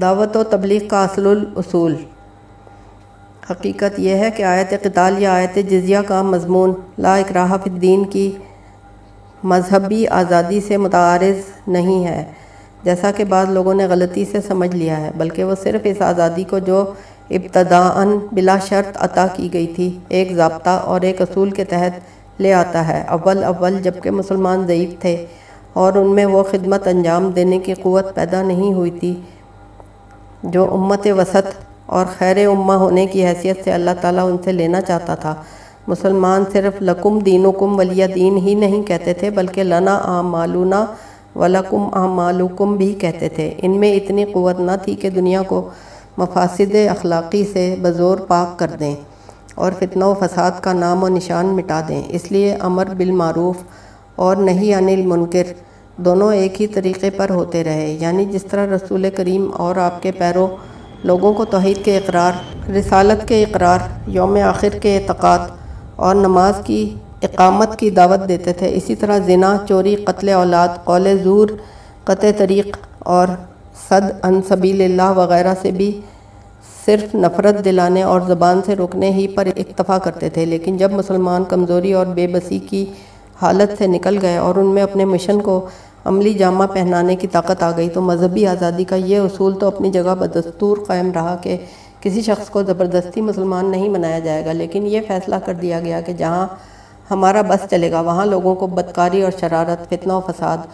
دعوت و تبلیغ کا اصل الاصول۔ حقیقت یہ ہے کہ آیت قتال یا آیت جزیہ کا مضمون لا اکراہ فی الدین کی مذہبی آزادی سے متعارض نہیں ہے، جیسا کہ بعض لوگوں نے غلطی سے سمجھ لیا ہے، بلکہ وہ صرف اس آزادی کو جو ابتداءً بلا شرط عطا کی گئی تھی، ایک ضابطہ اور ایک اصول کے تحت لے آتا ہے۔ اول اول جبکہ مسلمان ضعیف تھے اور ان میں وہ خدمت انجام دینے کی قوت پیدا نہیں ہوئی تھی جو امت وسط اور خیر امہ ہونے کی حیثیت سے اللہ تعالیٰ ان سے لینا چاہتا تھا۔ مسلمان صرف لکم دینکم ولی دین ہی نہیں کہتے تھے، بلکہ لنا آمالونا ولکم آمالکم بھی کہتے تھے۔ ان میں اتنی قوت نہ تھی کہ دنیا کو مفاسد اخلاقی سے بزور پاک کر دیں اور فتنہ و فساد کا نام و نشان مٹا دیں۔ اس لیے امر بالمعروف اور نہیں انل منکر دونوں ایک ہی طریقے پر ہوتے رہے یعنی جس طرح رسول کریم اور آپ کے پیروں لوگوں کو توحید کے اقرار، رسالت کے اقرار، یوم آخر کے اعتقاد اور نماز کی اقامت کی دعوت دیتے تھے، اسی طرح زنا، چوری، قتل اولاد، قول زور، قطع طریق اور صد ان سبیل اللہ وغیرہ سے بھی صرف نفرت دلانے اور زبان سے روکنے ہی پر اکتفا کرتے تھے، لیکن جب مسلمان کمزوری اور بے بسی کی حالت سے نکل گئے اور ان میں اپنے مشن کو عملی جامہ پہنانے کی طاقت آ گئی تو مذہبی آزادی کا یہ اصول تو اپنی جگہ بدستور قائم رہا کہ کسی شخص کو زبردستی مسلمان نہیں بنایا جائے گا، لیکن یہ فیصلہ کر دیا گیا کہ جہاں ہمارا بس چلے گا، وہاں لوگوں کو بدکاری اور شرارت، فتنہ و فساد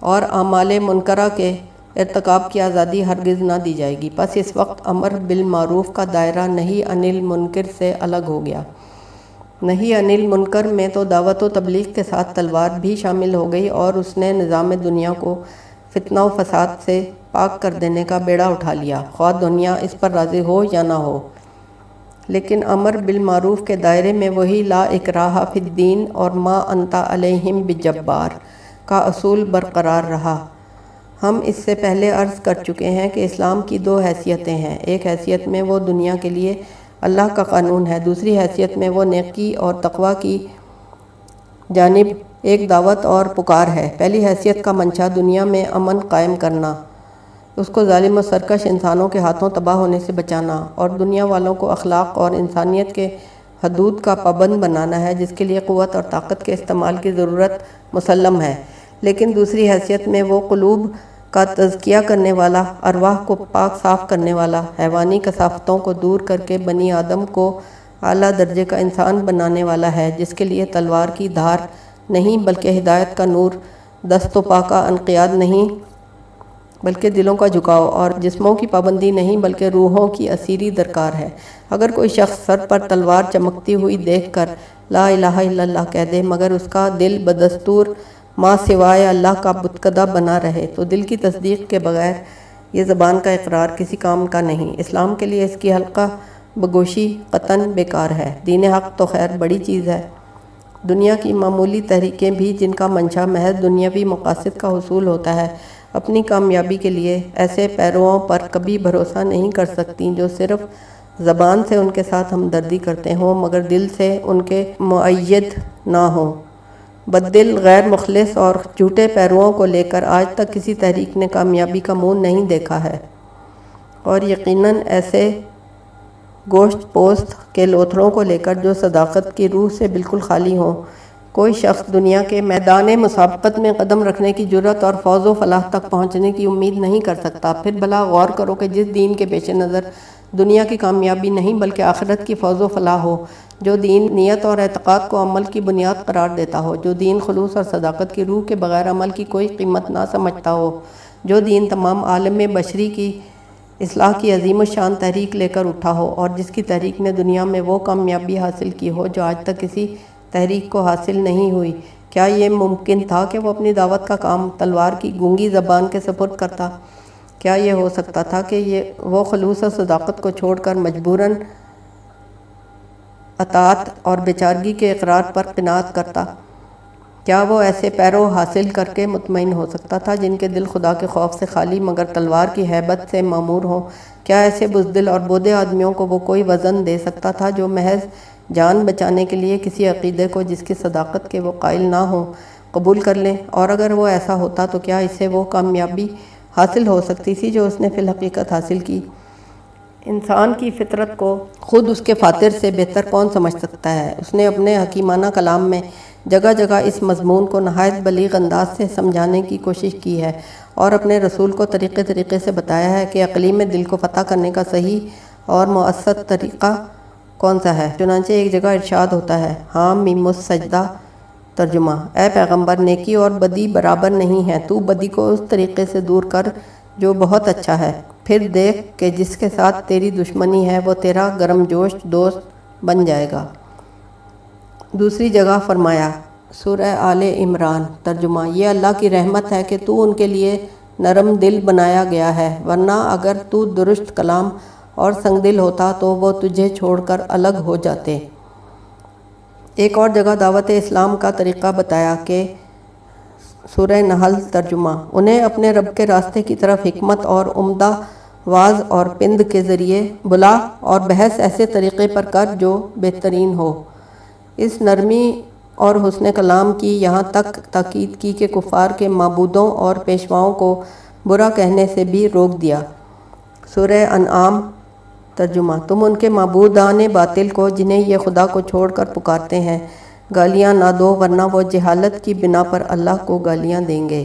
اور اعمال منکرہ کے ارتکاب کی آزادی ہرگز نہ دی جائے گی۔ پس اس وقت امر بالمعروف کا دائرہ نہیں، انل منکر سے الگ ہو گیا۔ نہیں انل منکر میں تو دعوت و تبلیغ کے ساتھ تلوار بھی شامل ہو گئی اور اس نے نظام دنیا کو فتنہ و فساد سے پاک کر دینے کا بیڑا اٹھا لیا۔ خواہ دنیا اس پر راضی ہو یا نہ ہو۔ لیکن امر بالمعروف کے دائرے میں وہی لا اکراہ فی الدین اور ما انتا علیہم بجبار کا اصول برقرار رہا۔ ہم اس سے پہلے عرض کر چکے ہیں کہ اسلام کی دو حیثیتیں ہیں۔ ایک حیثیت میں وہ دنیا کے لیے اللہ کا قانون ہے۔ دوسری حیثیت میں وہ نیکی اور تقوی کی جانب ایک دعوت اور پکار ہے۔ پہلی حیثیت کا منشا دنیا میں امن قائم کرنا، اس کو ظالم و سرکش انسانوں کے ہاتھوں تباہ ہونے سے بچانا اور دنیا والوں کو اخلاق اور انسانیت کے حدود کا پابند بنانا ہے، جس کے لیے قوت اور طاقت کے استعمال کی ضرورت مسلم ہے۔ لیکن دوسری حیثیت میں وہ قلوب کا تزکیہ کرنے والا، ارواح کو پاک صاف کرنے والا، حیوانی کثافتوں کو دور کر کے بنی آدم کو اعلیٰ درجے کا انسان بنانے والا ہے، جس کے لیے تلوار کی دھار نہیں بلکہ ہدایت کا نور، دست و پاکہ انقیاد نہیں بلکہ دلوں کا جھکاؤ اور جسموں کی پابندی نہیں بلکہ روحوں کی اسیری درکار ہے۔ اگر کوئی شخص سر پر تلوار چمکتی ہوئی دیکھ کر لا الہ الا اللہ کہہ دے مگر اس کا دل بدستور ماں سوائے اللہ کا بتکدہ بنا رہے، تو دل کی تصدیق کے بغیر یہ زبان کا اقرار کسی کام کا نہیں۔ اسلام کے لیے اس کی حلقہ بگوشی قطن بیکار ہے۔ دین حق تو خیر بڑی چیز ہے۔ دنیا کی معمولی تحریکیں بھی جن کا منشا محض دنیاوی مقاصد کا حصول ہوتا ہے، اپنی کامیابی کے لیے ایسے پیروؤں پر کبھی بھروسہ نہیں کر سکتی جو صرف زبان سے ان کے ساتھ ہمدردی کرتے ہوں، مگر دل سے ان کے معید نہ ہوں۔ بدل غیر مخلص اور جھوٹے پیروؤں کو لے کر آج تک کسی تحریک نے کامیابی کا منہ نہیں دیکھا ہے۔ اور یقیناً ایسے گوشت پوست کے لوتھروں کو لے کر جو صداقت کی روح سے بالکل خالی ہوں، کوئی شخص دنیا کے میدان مسابقت میں قدم رکھنے کی جرت اور فوز و فلاح تک پہنچنے کی امید نہیں کر سکتا۔ پھر بلا غور کرو کہ جس دین کے پیش نظر دنیا کی کامیابی نہیں بلکہ آخرت کی فوز و فلاح ہو، جو دین، نیت اور اعتقاد کو عمل کی بنیاد قرار دیتا ہو، جو دین، خلوص اور صداقت کی روح کے بغیر عمل کی کوئی قیمت نہ سمجھتا ہو، جو دین تمام عالم بشری کی اصلاح کی عظیم و شان تحریک لے کر اٹھا ہو اور جس کی تحریک نے دنیا میں وہ کامیابی حاصل کی ہو جو آج تک کسی تحریک کو حاصل نہیں ہوئی۔ کیا یہ ممکن تھا کہ وہ اپنی دعوت کا کام تلوار کی گونگی زبان کے سپرد کرتا؟ کیا یہ ہو سکتا تھا کہ یہ وہ خلوص و صداقت کو چھوڑ کر مجبوراً اطاعت اور بیچارگی کے اقرار پر قناعت کرتا۔ کیا وہ ایسے پیرو حاصل کر کے مطمئن ہو سکتا تھا جن کے دل خدا کے خوف سے خالی مگر تلوار کی حیبت سے معمور ہوں؟ کیا ایسے بزدل اور بودے آدمیوں کو وہ کوئی وزن دے سکتا تھا جو محض جان بچانے کے لیے کسی عقیدے کو جس کی صداقت کے وہ قائل نہ ہوں قبول کر لیں؟ اور اگر وہ ایسا ہوتا تو کیا اسے وہ کامیابی حاصل ہو سکتی تھی جو اس نے فی الحقیقت حاصل کی۔ انسان کی فطرت کو خود اس کے فاتر سے بہتر کون سمجھ سکتا ہے؟ اس نے اپنے حکیمانہ کلام میں جگہ جگہ اس مضمون کو نہایت بلیغ انداز سے سمجھانے کی کوشش کی ہے اور اپنے رسول کو طریقے طریقے سے بتایا ہے کہ اقلیم دل کو فتح کرنے کا صحیح اور مؤثر طریقہ کون سا ہے؟ چنانچہ ایک جگہ ارشاد ہوتا ہے ہاں میم سجدہ ترجمہ۔ اے پیغمبر، نیکی اور بدی برابر نہیں ہے۔ تو بدی کو اس طریقے سے دور کر جو بہت اچھا ہے۔ پھر دیکھ کہ جس کے ساتھ تیری دشمنی ہے، وہ تیرا گرم جوش دوست بن جائے گا۔ دوسری جگہ فرمایا، سورہ آل عمران۔ ترجمہ، یہ اللہ کی رحمت ہے کہ تو ان کے لیے نرم دل بنایا گیا ہے، ورنہ اگر تو درست کلام اور سنگ دل ہوتا تو وہ تجھے چھوڑ کر الگ ہو جاتے۔ ایک اور جگہ دعوت اسلام کا طریقہ بتایا کہ سورہ نحل ترجمہ، انہیں اپنے رب کے راستے کی طرف حکمت اور عمدہ واز اور پند کے ذریعے بلا اور بحث ایسے طریقے پر کر جو بہترین ہو۔ اس نرمی اور حسن کلام کی یہاں تک تاکید کی کہ کفار کے معبودوں اور پیشواؤں کو برا کہنے سے بھی روک دیا۔ سورہ انعام ترجمہ۔ تم ان کے معبودان باطل کو جنہیں یہ خدا کو چھوڑ کر پکارتے ہیں، گالیاں نہ دو ورنہ وہ جہالت کی بنا پر اللہ کو گالیاں دیں گے۔